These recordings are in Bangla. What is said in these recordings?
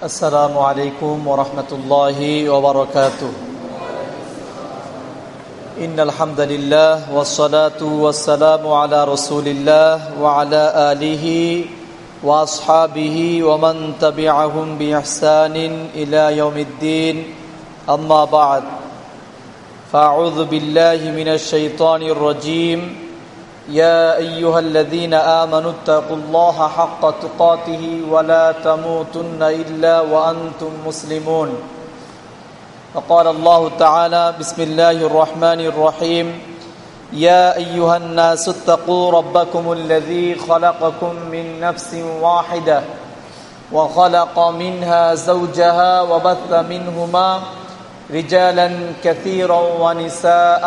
السلام عليكم ورحمة الله وبركاته. إن الحمد لله والصلاة والسلام على رسول الله وعلى آله وأصحابه ومن تبعهم بإحسان إلى يوم الدين. أما بعد فأعوذ بالله من الشيطان الرجيم. يا أيها الذين آمنوا اتقوا الله حق تقاته ولا تموتن إلا وأنتم مسلمون. فقال الله تعالى بسم الله الرحمن الرحيم. يا أيها الناس اتقوا ربكم الذي خلقكم من نفس واحدة وخلق منها زوجها وبث منهما رجالا كثيرا ونساء.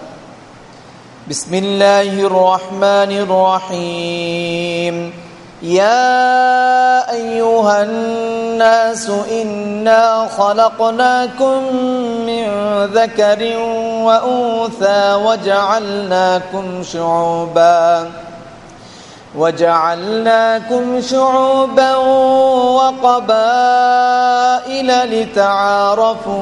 بسم الله الرحمن الرحيم. يا أيها الناس إنا خلقناكم من ذكر وأنثى وجعلناكم شعوبا وجعلناكم شعوبا وقبائل لتعارفوا.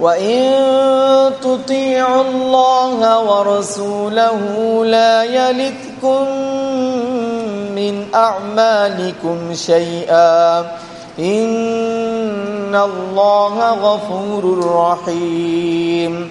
وإن تطيعوا الله ورسوله لا يلتكم من أعمالكم شيئا إن الله غفور رحيم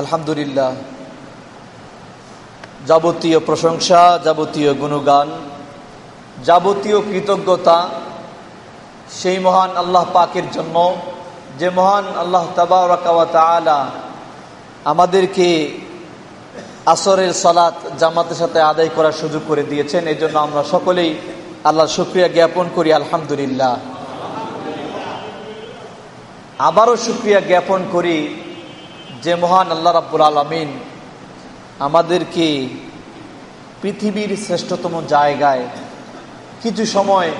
আলহামদুলিল্লাহ। যাবতীয় প্রশংসা, যাবতীয় গুণগান, যাবতীয় কৃতজ্ঞতা সেই মহান আল্লাহ পাকের জন্য, যে মহান আল্লাহ তালা আমাদেরকে আসরের সালাত জামাতের সাথে আদায় করার সুযোগ করে দিয়েছেন। এই জন্য আমরা সকলেই আল্লাহ শুক্রিয়া জ্ঞাপন করি, আলহামদুলিল্লাহ। আবারও শুক্রিয়া জ্ঞাপন করি যে মহান আল্লাহ রাব্বুল আলমিন আমাদেরকে পৃথিবীর শ্রেষ্ঠতম জায়গায় কিছু সময়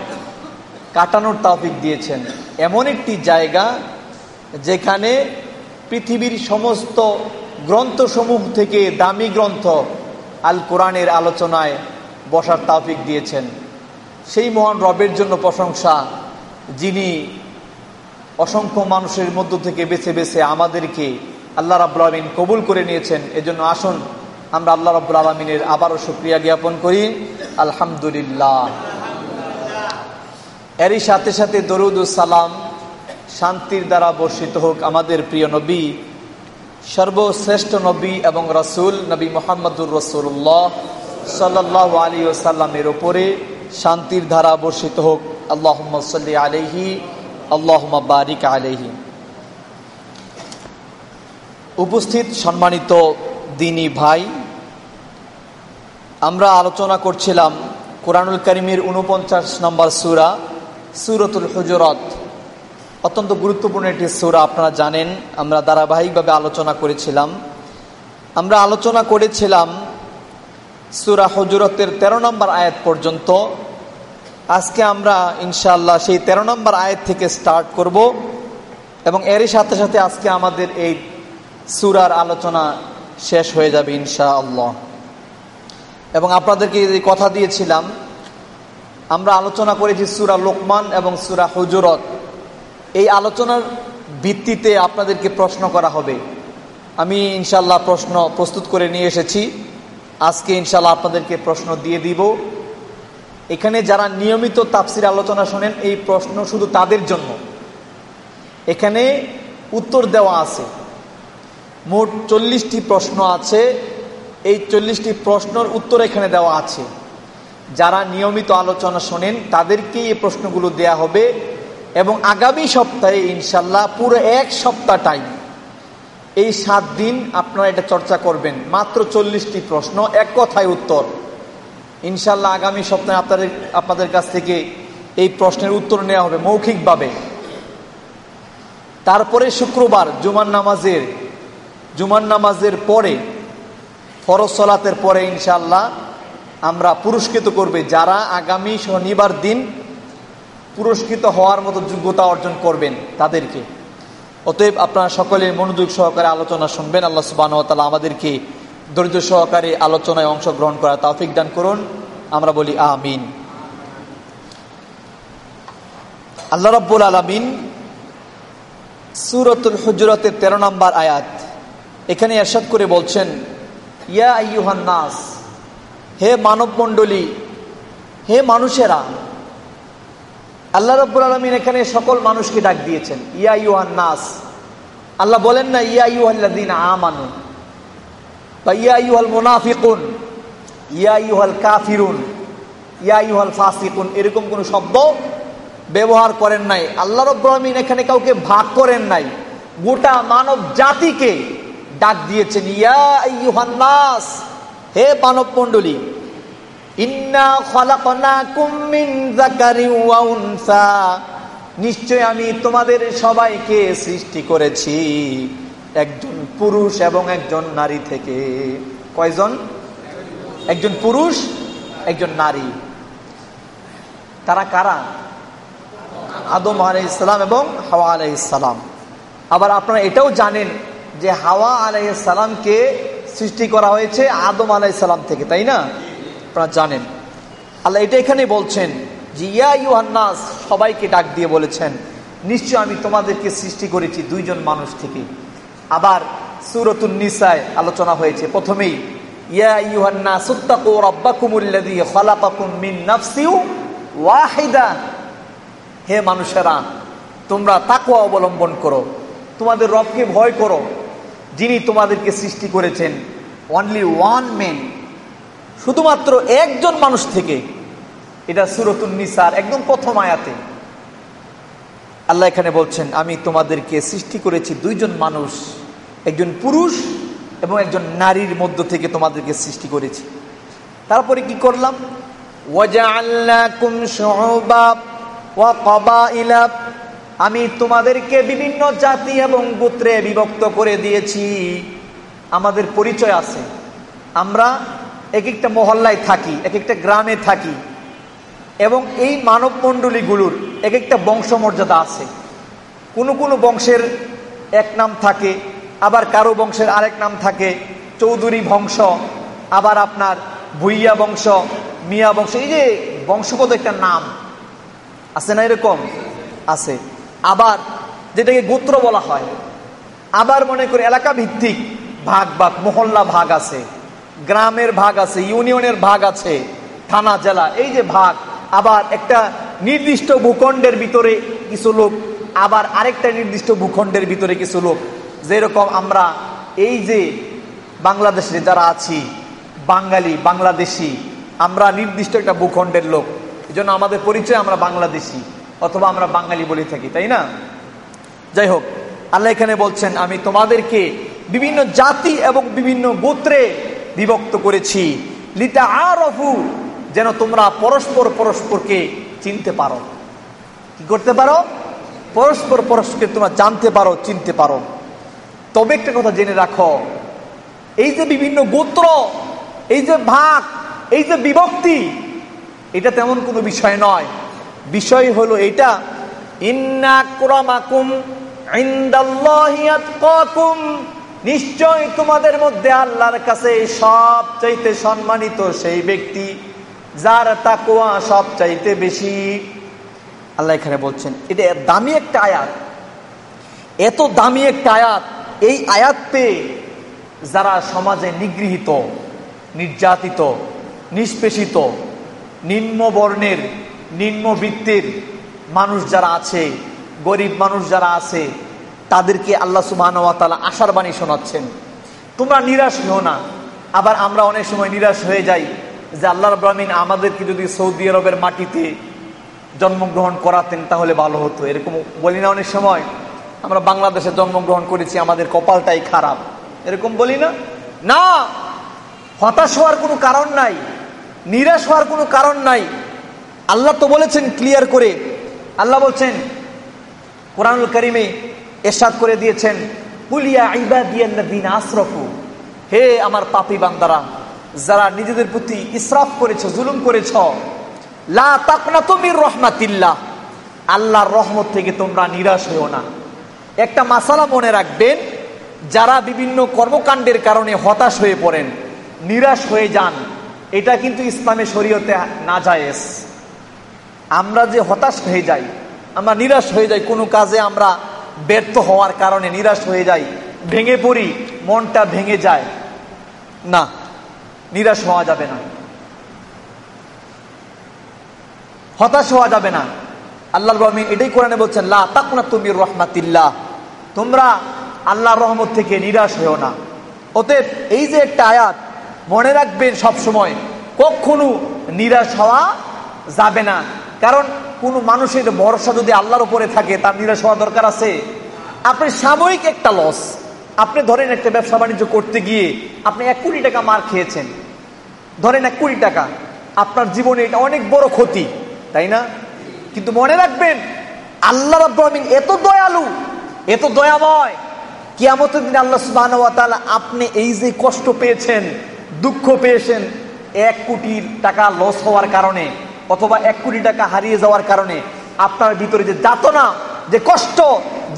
কাটানোর তাফিক দিয়েছেন। এমন একটি জায়গা যেখানে পৃথিবীর সমস্ত গ্রন্থসমূহ থেকে দামি গ্রন্থ আল কোরআনের আলোচনায় বসার তাফিক দিয়েছেন। সেই মহান রবের জন্য প্রশংসা, যিনি অসংখ্য মানুষের মধ্য থেকে বেছে বেছে আমাদেরকে আল্লাহ রাবুল আলমিন কবুল করে নিয়েছেন। এজন্য আসুন, আমরা আল্লাহ রাবুল আলমিনের আবারও সুক্রিয়া জ্ঞাপন করি। আলহামদুলিল্লাহ। এরই সাথে সাথে দরুদ সালাম শান্তির দ্বারা বর্ষিত হোক আমাদের প্রিয় নবী, সর্বশ্রেষ্ঠ নবী এবং রসুল নবী মোহাম্মদুর রসুল্লাহ সাল্লাহ আলী ওসাল্লামের ওপরে শান্তির ধারা বর্ষিত হোক। আল্লাহ সাল্লি আলহি আল্লাহ বারিক আলহি উপস্থিত সম্মানিত দিনী ভাই, আমরা আলোচনা করছিলাম কোরআনুল করিমের উনপঞ্চাশ নম্বর সুরা, সুরতুল হুজরত। অত্যন্ত গুরুত্বপূর্ণ একটি সুরা, আপনারা জানেন, আমরা ধারাবাহিকভাবে আলোচনা করেছিলাম। আমরা আলোচনা করেছিলাম সুরা হজরতের ১৩ নম্বর আয়াত পর্যন্ত। আজকে আমরা, ইনশাআল্লাহ, সেই ১৩ নম্বর আয়াত থেকে স্টার্ট করব এবং এরই সাথে সাথে আজকে আমাদের এই সুরার আলোচনা শেষ হয়ে যাবে ইনশা আল্লাহ এবং আপনাদেরকে যে কথা দিয়েছিলাম, আমরা আলোচনা করেছি সুরা লোকমান এবং সুরা হজরত। এই আলোচনার ভিত্তিতে আপনাদেরকে প্রশ্ন করা হবে। আমি ইনশাল্লাহ প্রশ্ন প্রস্তুত করে নিয়ে এসেছি। আজকে ইনশাল্লাহ আপনাদেরকে প্রশ্ন দিয়ে দিব। এখানে যারা নিয়মিত তাপসির আলোচনা শোনেন, এই প্রশ্ন শুধু তাদের জন্য। এখানে উত্তর দেওয়া আছে। মোট চল্লিশটি প্রশ্ন আছে। এই চল্লিশটি প্রশ্নর উত্তর এখানে দেওয়া আছে। যারা নিয়মিত আলোচনা শোনেন তাদেরকে এই প্রশ্নগুলো দেয়া হবে এবং আগামী সপ্তাহে ইনশাল্লাহ পুরো এক সপ্তাহ টাইম এই সাত দিন আপনারা এটা চর্চা করবেন। মাত্র চল্লিশটি প্রশ্ন, এক কথায় উত্তর। ইনশাল্লাহ আগামী সপ্তাহে আপনাদের আপনাদের কাছ থেকে এই প্রশ্নের উত্তর নেওয়া হবে মৌখিকভাবে। তারপরে শুক্রবার জুমান নামাজের জুমান নামাজের পরে, ফরজ সলাতের পরে ইনশাল্লাহ আমরা পুরস্কৃত করবে। যারা আগামী শনিবার দিন পুরস্কৃত হওয়ার মতো যোগ্যতা অর্জন করবেন তাদেরকে। অতএব আপনারা সকলের মনোযোগ সহকারে আলোচনা শুনবেন। আল্লাহ সুবাহ তালা আমাদেরকে ধৈর্য সহকারে আলোচনায় অংশগ্রহণ করা তাফিক দান করুন। আমরা বলি আমিন। আল্লাহ রব্বুল আলমিন সুরতুল হুজরতের তেরো নম্বর আয়াত এখানে এরশাদ করে বলছেন, ইয়া আইয়ুহান নাস, হে মানব মণ্ডলী হে মানুষেরা, আল্লাহ রব্বুল আলমিন এখানে সকল মানুষকে ডাক দিয়েছেন, ইয়া ইউহান নাস। আল্লাহ বলেন না, ইয়া ইউহাল্লাদিন আমানু বা ইয়া ইউহাল মুনাফিকুন, ইয়া ইউহাল কাফিরুন, ইয়া ইউহাল ফাসিকুন। এরকম কোন শব্দ ব্যবহার করেন নাই। আল্লাহ রব্বুল আলমিন এখানে কাউকে ভাগ করেন নাই। গোটা মানব জাতিকে ডাক দিয়েছেন, ইয়া হে মানব মণ্ডলী নিশ্চয় আমি তোমাদের সবাইকে সৃষ্টি করেছি, একজন পুরুষ এবং একজন নারী থেকে। কয়জন? একজন পুরুষ, একজন নারী। তারা কারা? আদম আলাই ইসলাম এবং হাওয়া আলাই ইসলাম আবার আপনারা এটাও জানেন যে হাওয়া আলাই ইসলামকে সৃষ্টি করা হয়েছে আদম আলাই ইসলাম থেকে, তাই না? আপনারা জানেন। আল্লাহ এটা এখানে বলছেন যে, ইয়া ইউহান্নাস সবাইকে ডাক দিয়ে বলেছেন, নিশ্চয় আমি তোমাদেরকে সৃষ্টি করেছি দুইজন মানুষ থেকে। আবার সুরতুন নিসায় আলোচনা হয়েছে, প্রথমেই, ইয়া ইউহান্না সুত্তাকু রব্বাকুমুল্লাযী খালাকাকুম মিন নাফসিউ ওয়াহিদা। হে মানুষেরা, তোমরা তাকওয়া অবলম্বন করো, তোমাদের রবকে ভয় করো যিনি তোমাদেরকে সৃষ্টি করেছেন অনলি ওয়ান মেন শুধুমাত্র একজন মানুষ থেকে। এটা সুরতুল নিসার, একদম প্রথম আয়াতে। আল্লাহ এখানে বলছেন, আমি তোমাদেরকে সৃষ্টি করেছি দুইজন মানুষ, একজন পুরুষ এবং একজন নারীর মধ্য থেকে তোমাদেরকে সৃষ্টি করেছি। তারপরে কি করলাম? আমি তোমাদেরকে বিভিন্ন জাতি এবং গোত্রে বিভক্ত করে দিয়েছি। আমাদের পরিচয় আছে। আমরা এক একটা মহল্লায় থাকি এক একটা গ্রামে থাকি। এবং এই মানব মণ্ডলীগুলোর এক একটা বংশমর্যাদা আছে। কোনো কোনো বংশের এক নাম থাকে, আবার কারও বংশের আরেক নাম থাকে, চৌধুরী বংশ, আবার আপনার ভুইয়া বংশ, মিয়া বংশ, এই যে বংশগত একটা নাম, আছে না এরকম? আছে। আবার যেটাকে গোত্র বলা হয়, আবার মনে করি এলাকা ভিত্তিক ভাগ ভাগ, মহল্লা ভাগ আছে, গ্রামের ভাগ আছে, ইউনিয়নের ভাগ আছে, থানা, জেলা, এই যে ভাগ, আবার একটা নির্দিষ্ট ভূখণ্ডের ভিতরে কিছু লোক, আবার আরেকটা নির্দিষ্ট ভূখণ্ডের ভিতরে কিছু লোক। যেরকম আমরা এই যে বাংলাদেশে যারা আছি, বাঙালি, বাংলাদেশি, আমরা নির্দিষ্ট একটা ভূখণ্ডের লোক। এই আমাদের পরিচয় আমরা বাংলাদেশি। অথবা আমরা বাঙালি বলে থাকি, তাই না? যাই হোক, আল্লাহ এখানে বলছেন, আমি তোমাদেরকে বিভিন্ন জাতি এবং বিভিন্ন গোত্রে বিভক্ত করেছি। লিতা আরফু যেন তোমরা পরস্পর পরস্পরকে চিনতে পারো। কি করতে পারো? পরস্পর পরস্পরকে তোমরা জানতে পারো, চিনতে পারো। তবে একটা কথা জেনে রাখো, এই যে বিভিন্ন গোত্র, এই যে ভাগ, এই যে বিভক্তি, এটা তেমন কোনো বিষয় নয়। বিষয় হলো এটা নিশ্চয় তোমাদের মধ্যে আল্লাহর কাছে সব চাইতে সম্মানিত সেই ব্যক্তি, যার তাকুয়া সব চাইতে বেশি। আল্লাহ এখানে বলছেন, এটা দামি একটা আয়াত। এত দামি একটা আয়াত, এই আয়াত যারা সমাজে নিগৃহীত, নির্যাতিত, নিষ্পেষিত নিম্ন বর্ণের নিম্নবৃত্তির মানুষ যারা আছে, গরিব মানুষ যারা আছে, তাদেরকে আল্লাহ সুবাহ আশার বাণী শোনাচ্ছেন। তোমরা নিরাশ হও না। আবার আমরা অনেক সময় নিরাশ হয়ে যাই যে আল্লাহ রবিন আমাদেরকে যদি সৌদি আরবের মাটিতে জন্মগ্রহণ করাতেন তাহলে ভালো হতো। এরকম বলি না অনেক সময়, আমরা বাংলাদেশে জন্মগ্রহণ করেছি, আমাদের কপালটাই খারাপ। এরকম বলি না? না! হতাশ হওয়ার কোনো কারণ নাই। নিরাশ হওয়ার কোনো কারণ নাই। আল্লাহ তো বলেছেন ক্লিয়ার করে। আল্লাহ বলছেন, কোরআনুল করিমে এরশাদ করে দিয়েছেন পুলিয়া হে আমার পাপি বান্দারা, যারা নিজেদের প্রতি ইসরাফ করেছ, জুলুম করেছ, লা তুমির আল্লাহর রহমত থেকে তোমরা নিরাশ হও না। একটা মাসালা মনে রাখবেন, যারা বিভিন্ন কর্মকাণ্ডের কারণে হতাশ হয়ে পড়েন, নিরাশ হয়ে যান, এটা কিন্তু ইসলামে শরীয়তে না যায়স আমরা যে হতাশ হয়ে যাই, আমরা নিরাশ হয়ে যাই, কোনো কাজে আমরা ব্যর্থ হওয়ার কারণে নিরাশ হয়ে যাই, ভেঙে পড়ি, মনটা ভেঙে যায়। না, নিরাশ হওয়া যাবে না। হতাশ হওয়া যাবে না। আল্লাহ রহমিন এটাই কোরআনে বলছেন, লা তাকনা তুমি রহমাতিল্লাহ। তোমরা আল্লাহর রহমত থেকে নিরাশ হয়েও না। অতএব এই যে একটা আয়াত, মনে রাখবেন সব সময় কখনো নিরাশ হওয়া যাবে না। কারণ কোনো মানুষের ভরসা যদি আল্লাহর উপরে থাকে, তার নিরাশ হওয়া দরকার আছে। আপনি সাময়িক একটা লস আপনি ধরেন একটা ব্যবসা বাণিজ্য করতে গিয়ে আপনি এক কোটি টাকা মার খেয়েছেন। ধরেন এক কোটি টাকা, আপনার জীবনে এটা অনেক বড় ক্ষতি, তাই না? কিন্তু মনে রাখবেন, আল্লাহ রাব্বিন এত দয়ালু, এত দয়াময়, কিয়ামতের দিন আল্লাহ সুবাহ আপনি এই যে কষ্ট পেয়েছেন, দুঃখ পেয়েছেন, এক কোটি টাকা লস হওয়ার কারণে অথবা এক কোটি টাকা হারিয়ে যাওয়ার কারণে আপনার ভিতরে যে যাতনা যে কষ্ট,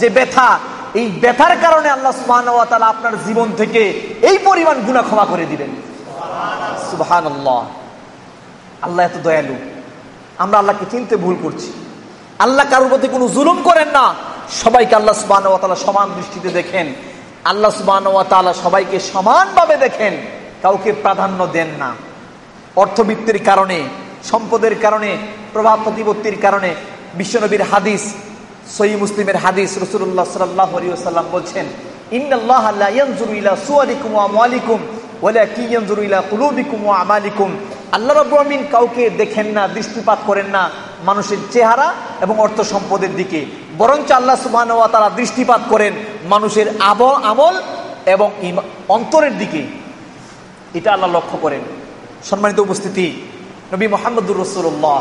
যে ব্যথা, এই ব্যথার কারণে আল্লাহ সুবাহ আপনার জীবন থেকে এই পরিমাণ গুণা ক্ষমা করে দিবেন। সুবাহান আল্লাহ এত দয়ালু। আমরা আল্লাহকে চিনতে ভুল করছি। আল্লাহ কারোর প্রতি কোনো জুলুম করেন না। সবাইকে আল্লাহ সুবাহ সমান দৃষ্টিতে দেখেন। আল্লাহ সুবাহ সবাইকে সমানভাবে দেখেন। কাউকে প্রাধান্য দেন না। অর্থবৃত্তির কারণে সম্পদের কারণে, প্রভাব প্রতিপত্তির কারণে বিশ্বনবীর হাদিস সই মুসলিমের হাদিস রসুল্লাহ সাল্লাহ সাল্লাম বলছেন আল্লাহ কাউকে দেখেন না, দৃষ্টিপাত করেন না মানুষের চেহারা এবং অর্থ সম্পদের দিকে। বরঞ্চ আল্লাহ দৃষ্টিপাত করেন মানুষের আব আমল এবং অন্তরের দিকে। এটা আল্লাহ লক্ষ্য করেন। সম্মানিত উপস্থিতি নবী মোহাম্মদুর রসুল্লাহ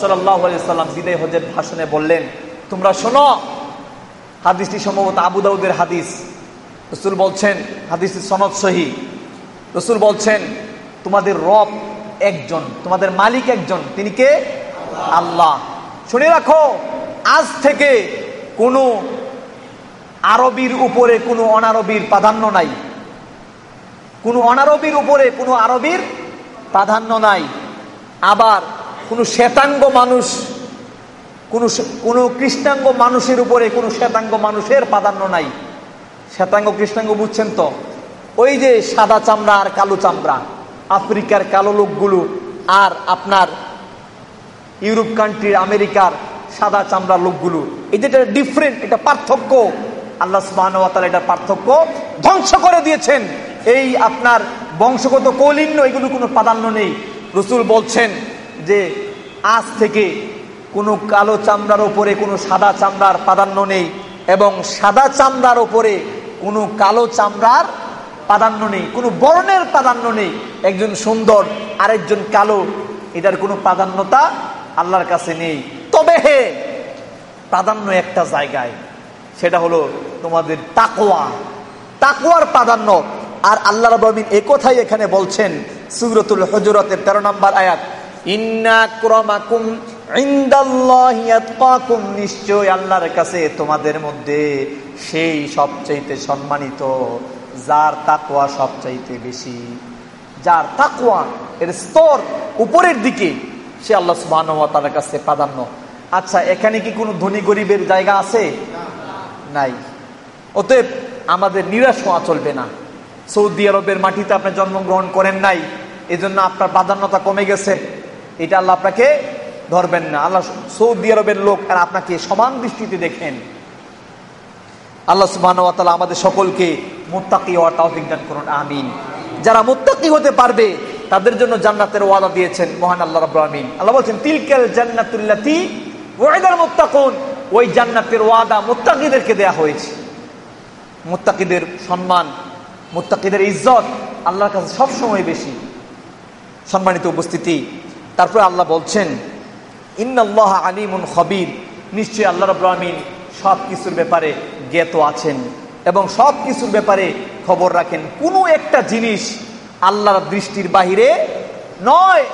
সাল্লাহ সাল্লাম বিদায় হজের ভাষণে বললেন, তোমরা শোনো, হাদিসটি সম্ভবত আবু দাউদের হাদিস। রসুল বলছেন হাদিসটি সনদ সহি। রসুল বলছেন, তোমাদের রব একজন, তোমাদের মালিক একজন, তিনি কে? আল্লাহ। শুনে রাখো, আজ থেকে কোনো আরবির উপরে কোনো অনারবির প্রাধান্য নাই। কোনো অনারবির উপরে কোনো আরবির প্রাধান্য নাই। আবার কোনো শ্বেতাঙ্গ মানুষ, কোনো কোনো কৃষ্ণাঙ্গ মানুষের উপরে কোনো শ্বেতাঙ্গ মানুষের প্রাধান্য নাই। শ্বেতাঙ্গ, কৃষ্ণাঙ্গ বুঝছেন তো? ওই যে সাদা চামড়া আর কালো চামড়া, আফ্রিকার কালো লোকগুলো আর আপনার ইউরোপ কান্ট্রির আমেরিকার সাদা চামড়া লোকগুলো, এই যেটা ডিফারেন্ট এটা পার্থক্য। আল্লাহ সুবাহ এটা পার্থক্য ধ্বংস করে দিয়েছেন। এই আপনার বংশগত কৌলিন্য, এগুলো কোনো প্রাধান্য নেই। রসুল বলছেন যে, আজ থেকে কোনো কালো চামড়ার ওপরে কোনো সাদা চামড়ার প্রাধান্য নেই এবং সাদা চামড়ার ওপরে কোনো কালো চামড়ার প্রাধান্য নেই, কোনো বর্ণের প্রাধান্য নেই। একজন সুন্দর, আরেকজন কালো, এটার কোনো প্রাধান্যতা আল্লাহর কাছে নেই। তবে হে, প্রাধান্য একটা জায়গায়, সেটা হলো তোমাদের তাকোয়া তাকোয়ার প্রাধান্য। আর আল্লাহ রবিন এ কথাই এখানে বলছেন সুরতুল হজরতের তেরো নম্বর আয়াত নিশ্চয় আল্লাহর কাছে তোমাদের মধ্যে সেই সবচাইতে সম্মানিত যার তাকুয়া সবচাইতে বেশি। যার তাকুয়া এর স্তর উপরের দিকে সে আল্লাহ সুবাহ কাছে প্রাধান্য। আচ্ছা এখানে কি কোনো ধনী গরিবের জায়গা আছে? নাই। অতএব আমাদের নিরাশ হওয়া চলবে না। সৌদি আরবের মাটিতে আপনি জন্মগ্রহণ করেন নাই, এজন্য আপনার প্রাধান্যতা কমে গেছে। এটা আল্লাহ আপনাকে ধরবেন না। আল্লাহ সৌদি আরবের লোক আর আপনাকে সমান দৃষ্টিতে দেখেন। আল্লাহ সুবাহ আমাদের সকলকে মোত্তাকি হওয়ার তাওফিক দান করুন, আমিন। যারা মোত্তাকি হতে পারবে, তাদের জন্য জান্নাতের ওয়াদা দিয়েছেন মহান আল্লাহ রব আমিন আল্লাহ বলছেন, তিলকেল জান্নাতুল্লাতি ওয়াইদার মোত্তাকুন। ওই জান্নাতের ওয়াদা মোত্তাকিদেরকে দেয়া হয়েছে। মোত্তাকিদের সম্মান মোত্তাকিদের ইজ্জত আল্লাহর কাছে সবসময় বেশি। সম্মানিত উপস্থিতি। তারপরে আল্লাহ বলছেন ইন্নআল্লাহ আলিমুন খবির। নিশ্চয়ই আল্লাহ রব্রাহমিন সব কিছুর ব্যাপারে জ্ঞাত আছেন এবং সব কিছুর ব্যাপারে খবর রাখেন। কোনো একটা জিনিস আল্লাহর দৃষ্টির বাহিরে নয়,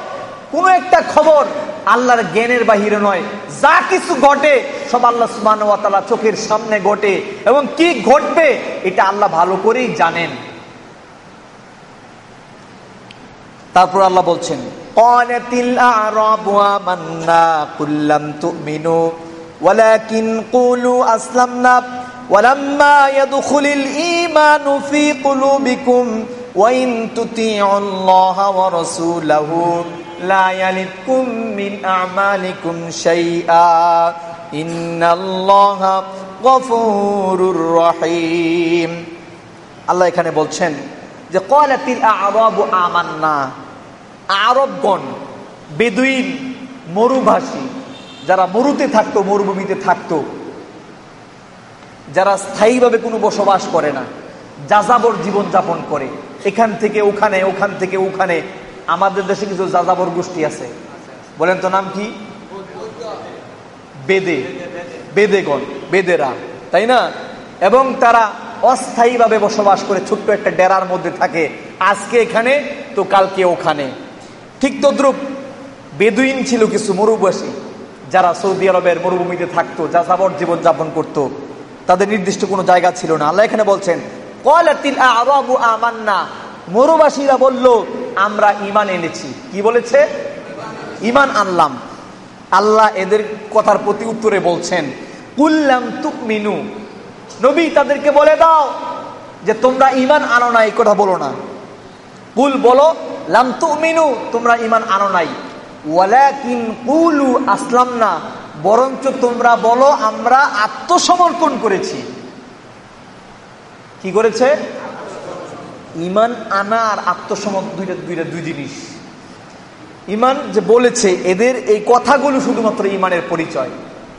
কোনো একটা খবর আল্লাহর জ্ঞানের বাহিরে নয়। যা কিছু ঘটে, সব আল্লাহ সুবাহ চোখের সামনে ঘটে এবং কি ঘটবে, এটা আল্লাহ ভালো করেই জানেন। তারপর আল্লাহ বলছেন قالت الأعراب آمنا قل لم تؤمنوا ولكن قولوا أسلمنا ولما يدخل الإيمان في قلوبكم وإن تطيعوا الله ورسوله لا يلدكم من أعمالكم شيئا إن الله غفور رحيم আল্লাহ এখানে বলছেন যে কলাতিল আরব আমান্না। আরবগণ, বেদুইন, মরুভাষী, যারা মরুতে থাকতো, মরুভূমিতে থাকতো, যারা স্থায়ীভাবে কোনো বসবাস করে না, যাযাবর জীবন যাপন করে, এখান থেকে ওখানে, ওখান থেকে ওখানে, আমাদের দেশে কিছু যাযাবর গোষ্ঠী আছে। বলেন তো নাম কি? বেদে, বেদেগণ, বেদেরা, তাই না? এবং তারা অস্থায়ীভাবে বসবাস করে ছোট্ট একটা ডেরার মধ্যে থাকে। আজকে এখানে, তো কালকে ওখানে। ঠিক তদ্রুপ বেদুইন ছিল কিছু মরুবাসী যারা সৌদি আরবের মরুভূমিতে থাকতো যা যাবর জীবন যাপন করত। তাদের নির্দিষ্ট কোনো জায়গা ছিল না। আল্লাহ এখানে বলছেন আমান্না। মরুবাসীরা বলল, আমরা ইমান এনেছি। কি বলেছে? ইমান আনলাম। আল্লাহ এদের কথার প্রতি উত্তরে বলছেন, কুল্লাম তুক মিনু নবী তাদেরকে বলে দাও যে তোমরা ইমান আনো না এই কথা বলো না। কুল বলো, লাম মিনু তোমরা ইমান আনো নাই। ওয়ালাকিন কুলু আসলাম না বরঞ্চ তোমরা বলো, আমরা আত্মসমর্পণ করেছি। কি করেছে? ইমান আনা আর আত্মসমর্পণ দুইটা দুইটা দুই জিনিস। ইমান যে বলেছে, এদের এই কথাগুলো শুধুমাত্র ইমানের পরিচয়।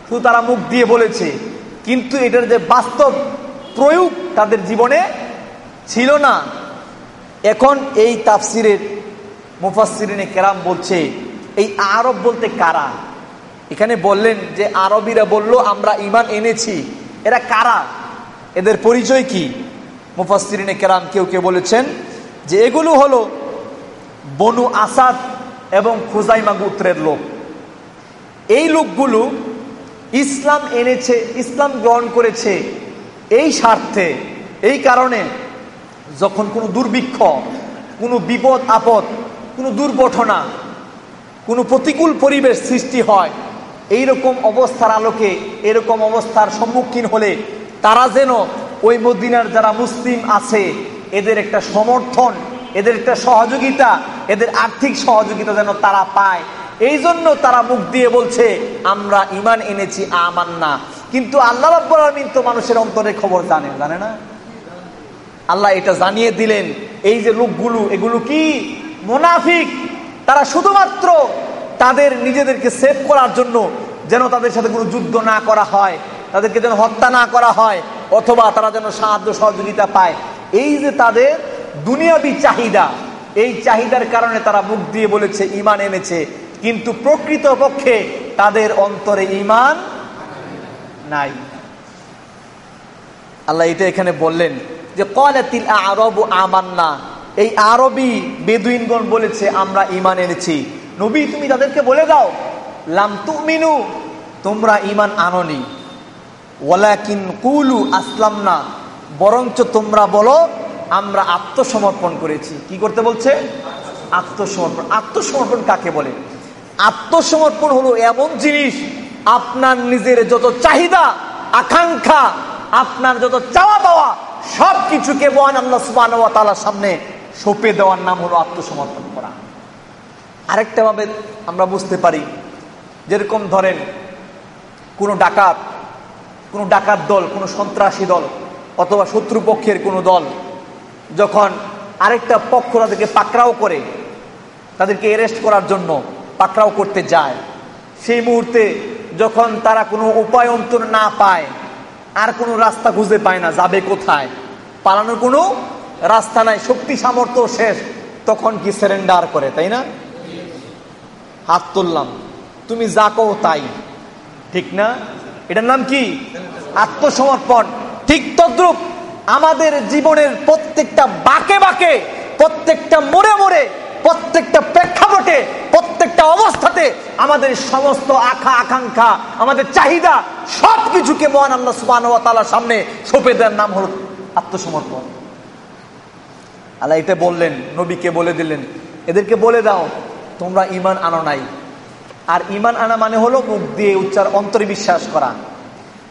শুধু তারা মুখ দিয়ে বলেছে কিন্তু এটার যে বাস্তব প্রয়োগ তাদের জীবনে ছিল না। এখন এই তাফসিরের মুফাসিরিনে কেরাম বলছে, এই আরব বলতে কারা? এখানে বললেন যে আরবিরা বলল, আমরা ইমান এনেছি। এরা কারা? এদের পরিচয় কি? মুফাসিরিনে কেরাম কেউ কেউ বলেছেন যে এগুলো হলো বনু আসাদ এবং খুজাইমা গুত্রের লোক। এই লোকগুলো ইসলাম এনেছে, ইসলাম গ্রহণ করেছে এই স্বার্থে, এই কারণে যখন কোনো দুর্ভিক্ষ, কোনো বিপদ, আপদ, কোনো দুর্ঘটনা, কোনো প্রতিকূল পরিবেশ সৃষ্টি হয়, এইরকম অবস্থার আলোকে, এরকম অবস্থার সম্মুখীন হলে তারা যেন ওই মদিনার যারা মুসলিম আছে, এদের একটা সমর্থন, এদের একটা সহযোগিতা, এদের আর্থিক সহযোগিতা যেন তারা পায়। এই জন্য তারা মুখ দিয়ে বলছে, আমরা ইমান এনেছি আমান না কিন্তু আল্লাহ রাব্বুল আলামিন তো মানুষের অন্তরে খবর জানে জানে না? আল্লাহ এটা জানিয়ে দিলেন, এই যে লোকগুলো, এগুলো কি? মোনাফিক। তারা শুধুমাত্র তাদের নিজেদেরকে সেভ করার জন্য যেন তাদের সাথে কোনো যুদ্ধ না করা হয়, তাদেরকে যেন হত্যা না করা হয়, অথবা তারা যেন সাহায্য সহযোগিতা পায়। এই যে তাদের দুনিয়াবি চাহিদা, এই চাহিদার কারণে তারা মুখ দিয়ে বলেছে ইমান এনেছে। কিন্তু প্রকৃত পক্ষে তাদের অন্তরে ইমান নাই। আল্লাহ এটা এখানে বললেন যে, কলাতিল আরব আমান্না। এই আরবি বেদুইনগণ বলেছে, আমরা ইমান এনেছি। নবী, তুমি তাদেরকে বলে দাও, লাম তুমিনু, তোমরা ইমান আননি। ওয়ালাকিন কুলু আসলাম না বরঞ্চ তোমরা বলো, আমরা আত্মসমর্পণ করেছি। কি করতে বলছে? আত্মসমর্পণ। আত্মসমর্পণ কাকে বলে? আত্মসমর্পণ হলো এমন জিনিস, আপনার নিজের যত চাহিদা, আকাঙ্ক্ষা, আপনার যত চাওয়া পাওয়া সব কিছুকে মহান আল্লাহ তালার সামনে সঁপে দেওয়ার নাম হলো আত্মসমর্পণ করা। আরেকটা ভাবে আমরা বুঝতে পারি, যেরকম ধরেন, কোনো ডাকাত কোনো ডাকাত দল, কোনো সন্ত্রাসী দল অথবা শত্রুপক্ষের কোনো দল যখন আরেকটা পক্ষ তাদেরকে পাকড়াও করে, তাদেরকে অ্যারেস্ট করার জন্য পাকড়াও করতে যায়। সেই মুহূর্তে যখন তারা কোনো উপায় অন্তর না পায়, আর কোনো রাস্তা খুঁজে পায় না, যাবে কোথায়? পালানোর কোনো রাস্তা নাই, শক্তি সামর্থ্য শেষ। তখন কি সারেন্ডার করে, তাই না? হাত তুললাম। তুমি যা কো তাই। ঠিক না? এটার নাম কি? আত্মসমর্পণ। ঠিক তদ্রুপ আমাদের জীবনের প্রত্যেকটা বাকে বাকে, প্রত্যেকটা মোড়ে মোড়ে, প্রত্যেকটা প্রেক্ষাপটে প্রত্যেকটা অবস্থাতে আমাদের সমস্ত আখা, আকাঙ্ক্ষা, আমাদের চাহিদা সব কিছুকে মহান আল্লাহ সুবান তালার সামনে সঁপে দেওয়ার নাম হল আত্মসমর্পণ। আল্লাহ এটা বললেন, নবীকে বলে দিলেন, এদেরকে বলে দাও, তোমরা ইমান আনো নাই। আর ইমান আনা মানে হলো মুখ দিয়ে উচ্চার অন্তরে বিশ্বাস করা।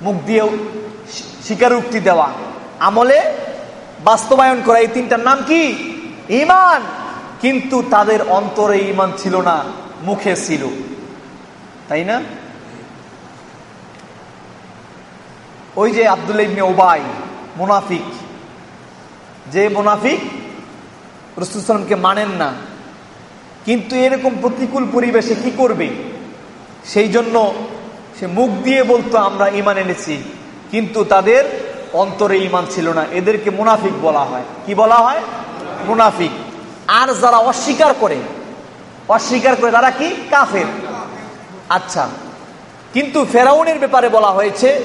মুখ দিয়ে স্বীকারোক্তি দেওয়া। আমলে বাস্তবায়ন করা, এই তিনটার নাম কি? ইমান কিন্তু তাদের অন্তরে ইমান ছিল না। মুখে ছিল। তাই না? ওই যে আবদুল্লা ইবনে ওবাই মুনাফিক। যে মুনাফিক রসুলামকে মানেন না। কিন্তু এরকম প্রতিকূল পরিবেশে কি করবে? সেই জন্য সে মুখ দিয়ে বলতো, আমরা ইমান এনেছি। কিন্তু তাদের অন্তরে ইমান ছিল না। এদেরকে মুনাফিক বলা হয়। কি বলা হয়? মুনাফিক। আর যারা অস্বীকার করে অস্বীকার করে তারা কি? কাফের। আচ্ছা কিন্তু ফেরাউনের ব্যাপারে বলা হয়েছে,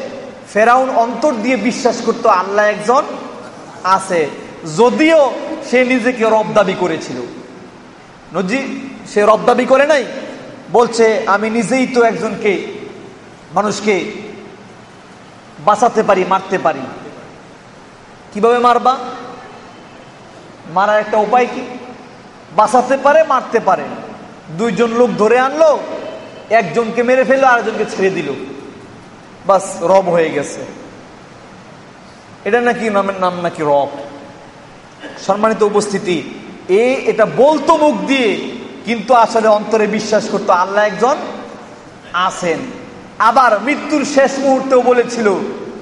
ফেরাউন অন্তর দিয়ে বিশ্বাস করত আল্লাহ একজন আছে, যদিও সে নিজেকে রব দাবি করেছিল। নজি, সে রব দাবি করে নাই, বলছে, আমি নিজেই তো একজনকে, মানুষকে বাঁচাতে পারি, মারতে পারি। কীভাবে মারবা? মারার একটা উপায় কি? বাঁচাতে পারে, মারতে পারে। দুইজন লোক ধরে আনলো, একজনকে মেরে ফেলল, আরেকজনকে ছেড়ে দিল। বাস, রব হয়ে গেছে। এটা নাকি নামের নাম নাকি রব? সম্মানিত উপস্থিতি, এ এটা বলতো মুখ দিয়ে, কিন্তু আসলে অন্তরে বিশ্বাস করতো আল্লাহ একজন আছেন। আবার মৃত্যুর শেষ মুহূর্তেও বলেছিল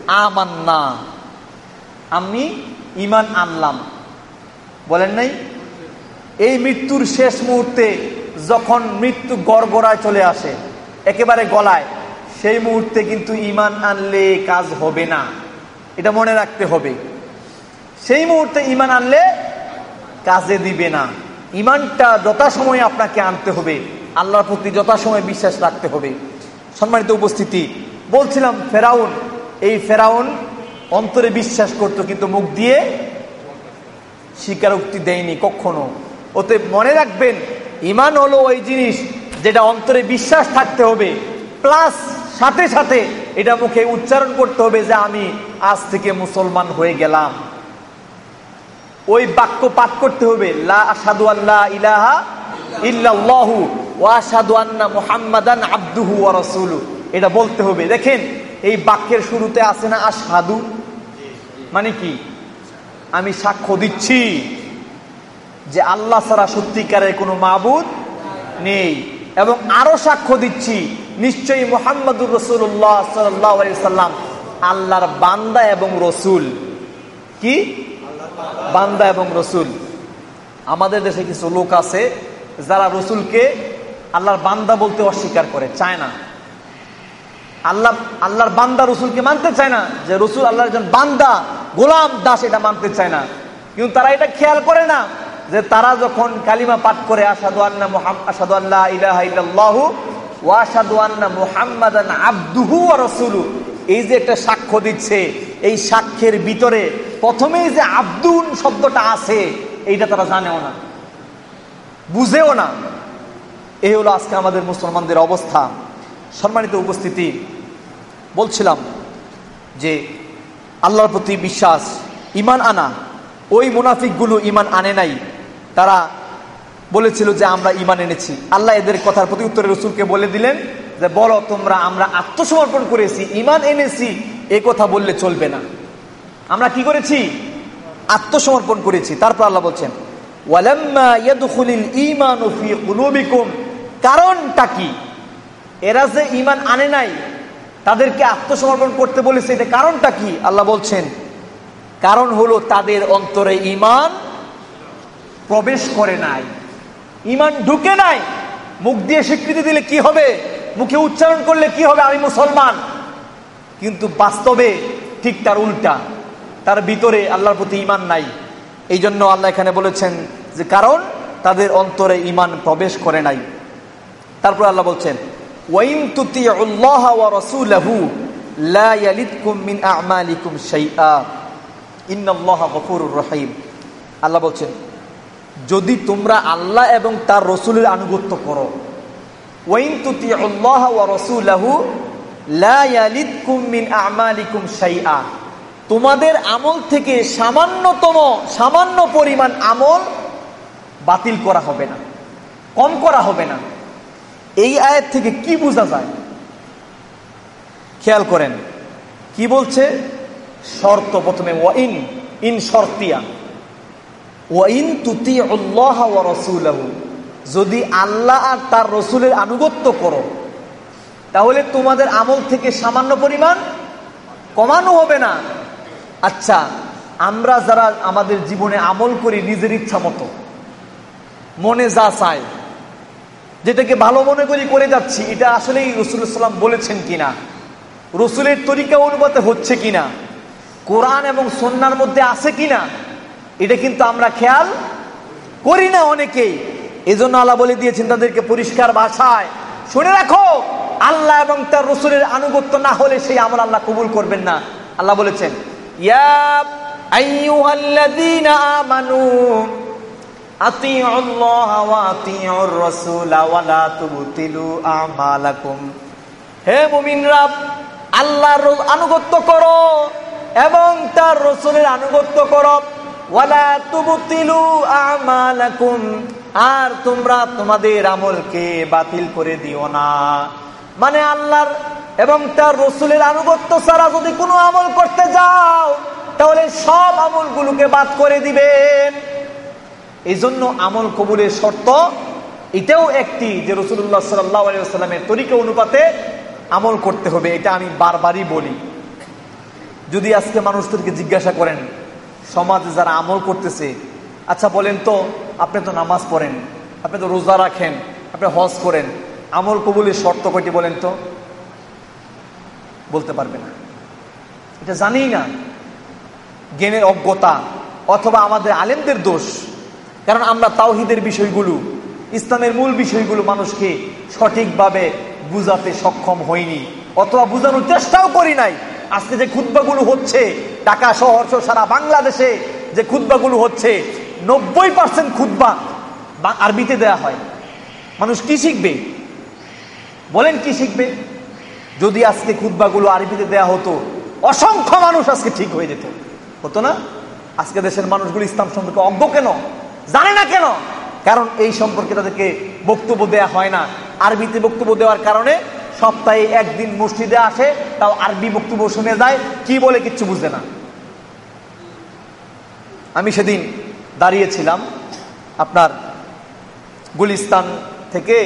আমান না আমি ইমান আনলাম। বলেন নাই? এই মৃত্যুর শেষ মুহূর্তে যখন মৃত্যু গড়গড়ায় চলে আসে, একেবারে গলায়, সেই মুহূর্তে কিন্তু ইমান আনলে কাজ হবে না। এটা মনে রাখতে হবে। সেই মুহূর্তে ইমান আনলে কাজে দিবে না। ইমানটা যথাসময়ে আপনাকে আনতে হবে। আল্লাহর প্রতি যথাসময়ে বিশ্বাস রাখতে হবে। সম্মানিত উপস্থিতি, বলছিলাম ফেরাউন, এই ফেরাউন অন্তরে বিশ্বাস করত কিন্তু মুখ দিয়ে স্বীকারোক্তি দেয়নি কখনো। ওতে মনে রাখবেন, ইমান হলো ওই জিনিস যেটা অন্তরে বিশ্বাস থাকতে হবে। প্লাস সাথে সাথে এটা মুখে উচ্চারণ করতে হবে যে আমি আজ থেকে মুসলমান হয়ে গেলাম। ওই বাক্য পাঠ করতে হবে, লা আসাদু আল্লাহ ইলাহা আবদুহু এটা বলতে হবে। দেখেন, এই বাক্যের শুরুতে আছে না আর সাধু মানে কি? আমি সাক্ষ্য দিচ্ছি। যে আল্লাহ ছাড়া সত্যিকারের কোনো মাবুদ নেই। এবং আরও সাক্ষ্য দিচ্ছি, নিশ্চয়ই মোহাম্মদুর রসুল্লাহ সাল্লাম আল্লাহর বান্দা এবং রসুল। কি? বান্দা এবং রসুল। আমাদের দেশে কিছু লোক আছে যারা রসুলকে আল্লাহর বান্দা বলতে অস্বীকার করে, চায় না। আল্লাহ, আল্লাহর বান্দা রসুলকে মানতে চায় না, যে রসুল আল্লাহর একজন বান্দা, গোলাম দাস এটা মানতে চায় না। কিন্তু তারা এটা খেয়াল করে না। যে তারা যখন কালিমা পাঠ করে আসাদু আন্না আসাদু আল্লাহ ইলাহা ইল্লাল্লাহু ওয়া আসাদু আন্না মুহাম্মাদান আবদুহু রাসূলু। এই যে একটা সাক্ষ্য দিচ্ছে, এই সাক্ষ্যের ভিতরে প্রথমেই যে আব্দুল শব্দটা আছে, এইটা তারা জানেও না। বুঝেও না। এই হলো আজকে আমাদের মুসলমানদের অবস্থা। সম্মানিত উপস্থিতি, বলছিলাম যে আল্লাহর প্রতি বিশ্বাস ইমান আনা। ওই মুনাফিকগুলো ইমান আনে নাই। তারা বলেছিল যে আমরা ইমান এনেছি। আল্লাহ এদের কথার প্রতি উত্তরে রসুলকে বলে দিলেন যে, বলো তোমরা, আমরা আত্মসমর্পণ করেছি ইমান এনেছি, এ কথা বললে চলবে না। আমরা কি করেছি? আত্মসমর্পণ করেছি। তারপর আল্লাহ বলছেন কারণটা কি? এরা যে ইমান আনে নাই, তাদেরকে আত্মসমর্পণ করতে বলেছে এটা কারণটা কি? আল্লাহ বলছেন, কারণ হলো তাদের অন্তরে ইমান প্রবেশ করে নাই। ইমান ঢুকে নাই। মুখ দিয়ে স্বীকৃতি দিলে কি হবে? মুখে উচ্চারণ করলে কি হবে? আমি মুসলমান। কিন্তু বাস্তবে ঠিক তার উল্টা। তার ভিতরে আল্লাহর প্রতি ইমান নাই। এই জন্য আল্লাহ এখানে বলেছেন যে, কারণ তাদের অন্তরে ইমান প্রবেশ করে নাই। তারপর আল্লাহ বলছেন, ওয়াইন তুতি আল্লাহ ওয়া আল্লাহ বলছেন যদি তোমরা আল্লাহ এবং তার রসুলের আনুগত্য করো, ওয়াইন আল্লাহ তোমাদের আমল থেকে সামান্যতম, সামান্য পরিমাণ আমল বাতিল করা হবে না, কম করা হবে না। এই আয়ের থেকে কি বোঝা যায়? খেয়াল করেন, কি বলছে? শর্ত প্রথমে, ওয়াইন, ইন শর্তিয়া। ওয়াইন তুতি আল্লাহ রসুলাহু। যদি আল্লাহ আর তার রসুলের আনুগত্য করো, তাহলে তোমাদের আমল থেকে সামান্য পরিমাণ কমানো হবে না। আচ্ছা আমরা যারা আমাদের জীবনে আমল করি নিজের ইচ্ছা মতো, মনে যা চায় যেটাকে ভালো মনে করি করে যাচ্ছি, এটা আসলেই রসুলাম বলেছেন কিনা? রসুলের তরিকা অনুপাতে হচ্ছে কিনা? কোরআন এবং সন্ন্যার মধ্যে আছে কিনা? এটা কিন্তু আমরা খেয়াল করি না অনেকেই। এজন্য আল্লাহ বলে দিয়েছেন তাদেরকে পরিষ্কার ভাষায়। শুনে রাখো, আল্লাহ এবং তার রসুলের আনুগত্য না হলে সেই আমল আল্লাহ কবুল করবেন না। আল্লাহ বলেছেন হে আল্লাহর আনুগত্য করো এবং তার রসুলের আনুগত্য করো। আর তোমরা তোমাদের আমলকে বাতিল করে দিও না। মানে আল্লাহর এবং তার রসুলের আনুগত্য ছাড়া যদি কোনো আমল করতে যাও, তাহলে সব আমলগুলোকে বাদ করে দিবেন এই জন্য আমল কবুলের শর্ত, এটাও একটি যে রসুল্লাহ সাল্লামের তরিকা অনুপাতে আমল করতে হবে, এটা আমি বারবারই বলি। যদি আজকে মানুষদেরকে জিজ্ঞাসা করেন সমাজে যারা আমল করতেছে আচ্ছা বলেন তো, আপনি তো নামাজ পড়েন, আপনি তো রোজা রাখেন, আপনি হজ করেন, আমল কবুলের শর্ত কয়টি বলেন তো? বলতে পারবে না। এটা জানি না। জ্ঞানের অজ্ঞতা অথবা আমাদের আলেমদের দোষ। কারণ আমরা তাওহিদের বিষয়গুলো, ইসলামের মূল বিষয়গুলো মানুষকে সঠিকভাবে বুঝাতে সক্ষম হয়নি অথবা বুঝানোর চেষ্টাও করি নাই। আজকে যে খুদ্বাগুলো হচ্ছে, ঢাকা শহর সারা বাংলাদেশে যে খুদ্বাগুলো হচ্ছে, নব্বই পার্সেন্ট খুদ্া আরবিতে দেয়া হয়। মানুষ কি শিখবে? বলেন কি শিখবে? যদি আজকে খুদ্বাগুলো আরবিতে দেয়া হতো, অসংখ্য মানুষ আজকে ঠিক হয়ে যেত। হতো না? আজকে দেশের মানুষগুলো ইসলাম সম্পর্কে অজ্ঞ কেন? জানে না কেন? কারণ এই সম্পর্কে তাদেরকে বক্তব্য দেয়া হয় না। আরবিতে বক্তব্য দেওয়ার কারণে সপ্তাহে একদিন মসজিদে আসে, তাও আরবি বক্তব্য শুনে যায়, কি বলে কিচ্ছু বুঝে না। আমি সেদিন দাঁড়িয়েছিলাম আপনার গুলিস্তান থেকে,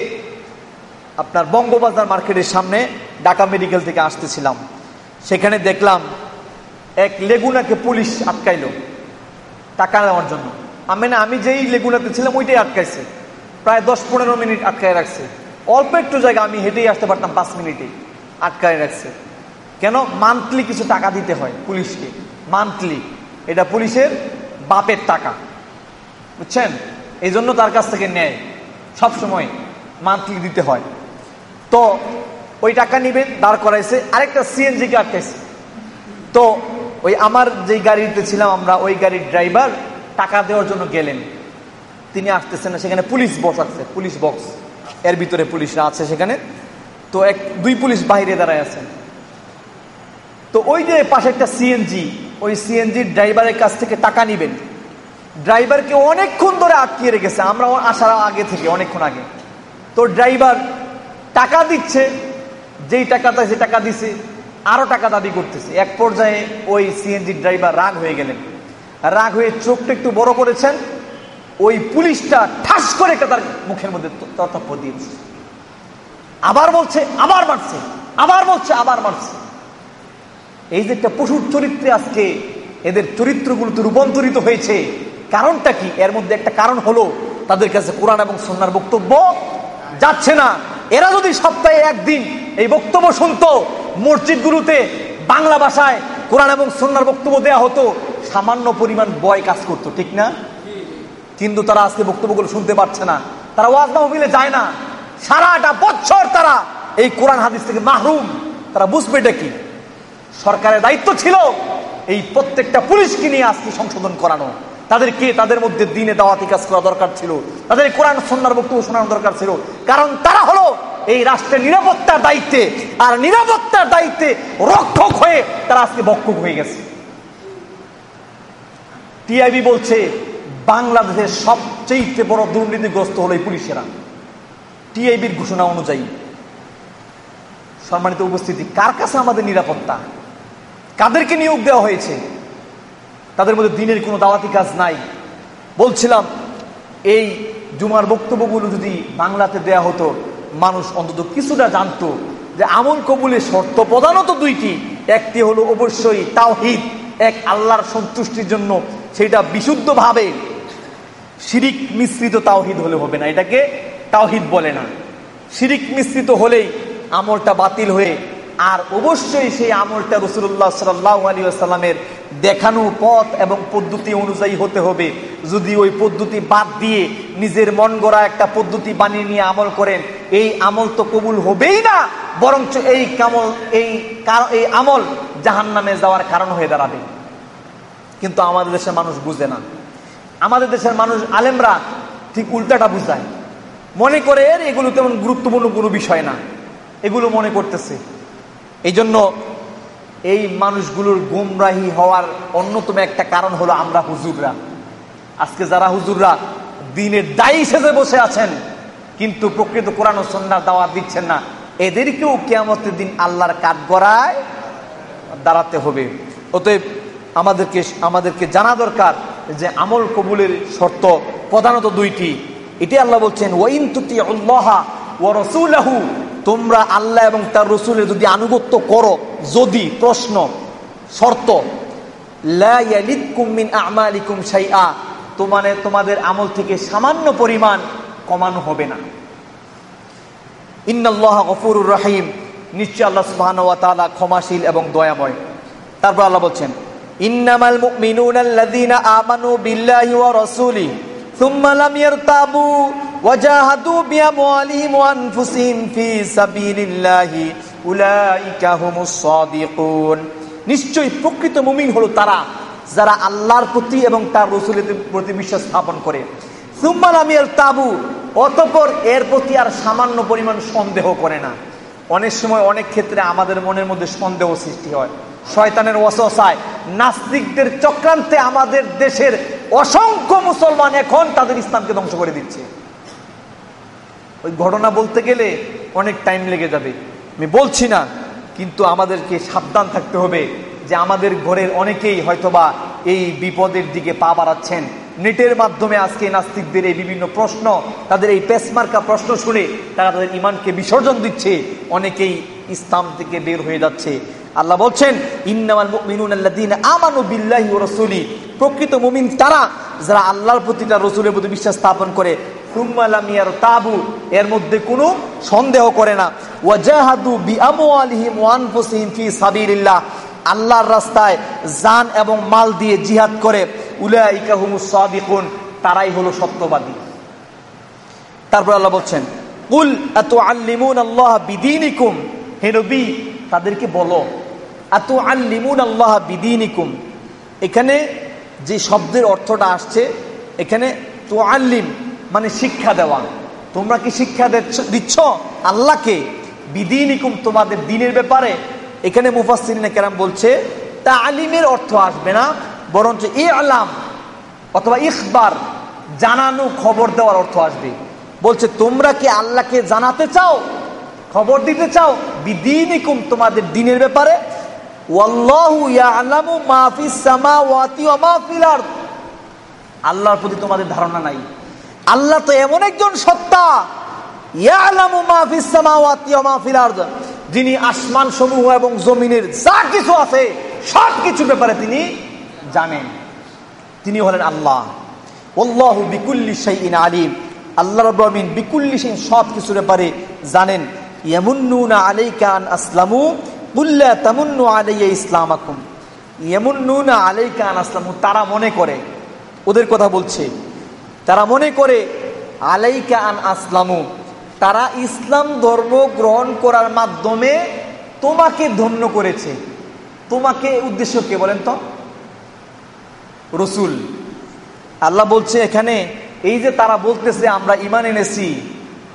আপনার বঙ্গবাজার মার্কেটের সামনে ঢাকা মেডিকেল থেকে আসতেছিলাম। সেখানে দেখলাম এক লেগুনাকে পুলিশ আটকাইল টাকা নেওয়ার জন্য। আমি না, আমি যেই লেগুনাতে ছিলাম, ওইটাই আটকাইছে। প্রায় দশ পনেরো মিনিট আটকায় রাখছে। অল্প একটু জায়গা আমি হেঁটেই আসতে পারতাম পাঁচ মিনিটে। আটকায় রাখছে। কেন? মান্থলি কিছু টাকা দিতে হয় পুলিশকে। মান্থলি এটা পুলিশের বাপের টাকা। বুঝছেন? এই জন্য তার কাছ থেকে নেয়। সব সময় মান্থলি দিতে হয়। তো ওই টাকা নিবে, দাঁড় করাইছে। আরেকটা সিএনজিকে আটকাইছে। তো ওই আমার যে গাড়িতে ছিলাম আমরা, ওই গাড়ির ড্রাইভার টাকা দেওয়ার জন্য গেলেন। তিনি আসতেছেন না, সেখানে পুলিশ বক্স আছে পুলিশ বক্স এর ভিতরে পুলিশরা আছে সেখানে। তো এক, দুই পুলিশ বাইরে দাঁড়ায় আছেন। তো ওই যে পাশে একটা সিএনজি ওই সিএনজির ড্রাইভারের কাছ থেকে টাকা নিবেন। ড্রাইভারকে অনেকক্ষণ ধরে আটকিয়ে রেখেছে। আমরা আসার আগে থেকে, অনেকক্ষণ আগে। তো ড্রাইভার টাকা দিচ্ছে, যেই টাকাটা সে টাকা দিছে, আরও টাকা দাবি করতেছে। এক পর্যায়ে ওই সিএনজি ড্রাইভার রাগ হয়ে গেলেন। রাগ হয়ে চোখটা একটু বড় করেছেন। ওই পুলিশটা ঠাস করে তার মুখের মধ্যে তর্তব্য দিয়েছে আবার বলছে, আবার মারছে, আবার বলছে, আবার মারছে। এই যে একটা পশুর চরিত্রে আজকে এদের চরিত্রগুলো তো রূপান্তরিত হয়েছে, কারণটা কি? এর মধ্যে একটা কারণ হলো, তাদের কাছে কোরআন এবং সন্ন্যার বক্তব্য যাচ্ছে না। এরা যদি সপ্তাহে একদিন এই বক্তব্য শুনতো, মসজিদগুলোতে বাংলা ভাষায় কোরআন এবং সন্ন্যার বক্তব্য দেয়া হতো, সামান্য পরিমাণ বয় কাজ করতো, ঠিক না? কিন্তু তারা আজকে বক্তব্যগুলো শুনতে পারছে না। তারা ওয়াজ মাহফিলে যায় না। সারাটা বছর তারা এই কোরআন হাদিস থেকে মাহরুম। তারা বুঝবে এটা কি? সরকারের দায়িত্ব ছিল এই প্রত্যেকটা পুলিশকে নিয়ে আজকে সংশোধন করানো। তাদেরকে তাদের মধ্যে দিনে দাওয়াতি কাজ করা দরকার ছিল। তাদের কোরআন সন্ন্যার বক্তব্য শোনানো দরকার ছিল। কারণ তারা হলো এই রাষ্ট্রের নিরাপত্তার দায়িত্বে। আর নিরাপত্তার দায়িত্বে রক্ষক হয়ে তারা আজকে বক্ষক হয়ে গেছে। টিআইবি বলছে বাংলাদেশের সবচেয়ে বড় দুর্নীতিগ্রস্ত হলো এই পুলিশেরা। টিআইবির ঘোষণা অনুযায়ী। সম্মানিত উপস্থিতি, কার কাছে আমাদের নিরাপত্তা? কাদেরকে নিয়োগ দেওয়া হয়েছে? তাদের মধ্যে দিনের কোনো দাওয়াতি কাজ নাই। বলছিলাম, এই জুমার বক্তব্যগুলো যদি বাংলাতে দেয়া হতো, মানুষ অন্তত কিছুটা জানতো যে আমল কবুলের শর্ত প্রধানত দুইটি। একটি হলো অবশ্যই তাওহিদ, এক আল্লাহর সন্তুষ্টির জন্য। সেটা বিশুদ্ধভাবে শিরিক মিশ্রিত তাওহিদ হলে হবে না, এটাকে তাওহিদ বলে না। শিরিক মিশ্রিত হলেই আমলটা বাতিল হয়ে আর অবশ্যই সেই আমলটা রসুল্লাহ সাল্লাহ আলী দেখানো পথ এবং পদ্ধতি অনুযায়ী হতে হবে। যদি ওই পদ্ধতি বাদ দিয়ে নিজের মন গড়া একটা পদ্ধতি বানিয়ে নিয়ে আমল করেন, এই আমল তো কবুল হবেই না, বরঞ্চ এই কামল, এই এই আমল জাহান নামে যাওয়ার কারণ হয়ে দাঁড়াবে। কিন্তু আমাদের দেশের মানুষ বুঝে না। আমাদের দেশের মানুষ আলেমরা ঠিক উল্টাটা বুঝায়। মনে করে এর এগুলো তেমন গুরুত্বপূর্ণ কোনো বিষয় না। এগুলো মনে করতেছে। এই জন্য এই মানুষগুলোর গুমরাহি হওয়ার অন্যতম একটা কারণ হলো আমরা হুজুররা। আজকে যারা হুজুররা দিনের দায়ী সেজে বসে আছেন, কিন্তু প্রকৃত কোরআন ও সন্ন্যার দাওয়াত দিচ্ছেন না, এদেরকেও কেয়ামতের দিন আল্লাহর কাঠ গড়ায় দাঁড়াতে হবে। অতএব আমাদেরকে আমাদেরকে জানা দরকার যে আমল কবুলের শর্ত প্রধানত দুইটি। এটি আল্লাহ বলছেন, ওয়াইন তুতি আল্লাহা ও রসুলাহু। তোমরা আল্লাহ এবং তার রসুলের যদি আনুগত্য করো, যদি প্রশ্ন, শর্ত তোমাদের তোমাদের আমল থেকে সামান্য পরিমাণ কমানো হবে না। ইন্নাল্লাহ গফুরুর রহিম। নিশ্চয় আল্লাহ তাআলা ক্ষমাশীল এবং দয়াময়। তারপর আল্লাহ বলছেন ইন্নামাল মুমিনুনা আল্লাযীনা আমানু বিল্লাহি ওয়া রাসূলিহি সুম্মা লাম ইয়ারতাবু ওয়াজাহাদু বিআমওয়ালিহিম ওয়া আনফুসিহিম ফি সাবিলিল্লাহি উলাইকা হুমুস সাদিকুন। নিশ্চয়ই প্রকৃত মুমিন হলো তারা, যারা আল্লাহর প্রতি এবং তার রসুলের প্রতি বিশ্বাস স্থাপন করে। সুম্মা লাম ইয়ারতাবু, অতপর এর প্রতি আর সামান্য পরিমাণ সন্দেহ করে না। অনেক সময় অনেক ক্ষেত্রে আমাদের মনের মধ্যে সন্দেহ সৃষ্টি হয়। শয়তানের ওয়াসওয়াসায় নাস্তিকদের চক্রান্তে আমাদের দেশের অসংখ্য মুসলমান এখন তাদের ইসলামকে ধ্বংস করে দিচ্ছে। ওই ঘটনা বলতে গেলে অনেক টাইম লেগে যাবে। আমি বলছি না, কিন্তু আমাদেরকে সাবধান থাকতে হবে যে আমাদের ঘরের অনেকেই হয়তোবা এই বিপদের দিকে পা বাড়াচ্ছেন। নেটের মাধ্যমে আজকে নাস্তিকদের এই বিভিন্ন প্রশ্ন, তাদের এই পেসমার্কা প্রশ্ন শুনে তারা তাদের ইমানকে বিসর্জন দিচ্ছে। অনেকেই ইসলাম থেকে বের হয়ে যাচ্ছে। আল্লাহ বলছেন, ইন্নামাল মুমিনুন আল্লাযীনা আমানু বিল্লাহি ওয়া রাসূলি। প্রকৃত মুমিন তারা, যারা আল্লাহর প্রতি তার রসুলের প্রতি বিশ্বাস স্থাপন করে। সুম্মালামিয়ার তাবু এর মধ্যে কোনো সন্দেহ করে না। ওয়াজাহাদু বিআমওয়ালিহিম ওয়া আনফুসিহিম ফি সাবিলিল্লাহ। আল্লাহর রাস্তায় জান এবং মাল দিয়ে জিহাদ করে। উলাইকা হুমুস সাদিকুন তারাই হলো সত্যবাদী। তারপর আল্লাহ বলছেন, কুল এত আল্লিমুন আল্লাহ বিদিনিকুম? হে নবী তাদেরকে বলো এত আল্লিমুন আল্লাহ বিদিনিকুম? এখানে যে শব্দের অর্থটা আসছে, এখানে তো আল্লিম মানে শিক্ষা দেওয়া। তোমরা কি শিক্ষা দিচ্ছ আল্লাহকে। বিদিনিকুম তোমাদের দিনের ব্যাপারে। এখানে মুফাসিনা কেরাম বলছে তা আলিমের অর্থ আসবে না, বরঞ্চ ই আলাম অথবা ইখবার, জানানো খবর দেওয়ার অর্থ আসবে। বলছে, তোমরা কি আল্লাহকে জানাতে চাও? খবর দিতে চাও? বিদিনিকুম, তোমাদের দিনের ব্যাপারে। আল্লাহর প্রতি তোমাদের ধারণা নাই। আল্লাহ তো এমন একজন সত্তা। যিনি আসমান সমূহ এবং জমিনের যা কিছু আছে সব কিছু ব্যাপারে তিনি জানেন। তিনি হলেন আল্লাহ। ওল্লাহ বিকুল্লি শাইন আলিম। আল্লাহ রবিন বিকুল্লি শাইন সব কিছুর ব্যাপারে জানেন। আসলামু আসলামু, তারা মনে করে, ওদের কথা বলছে, তারা মনে করে, আলাইকা আন আসলামু, তারা ইসলাম ধর্ম গ্রহণ করার মাধ্যমে তোমাকে ধন্য করেছে। তোমাকে উদ্দেশ্য কে বলেন তো? রসুল। আল্লাহ বলছে এখানে, এই যে তারা বলতেছে, আমরা ইমান এনেছি,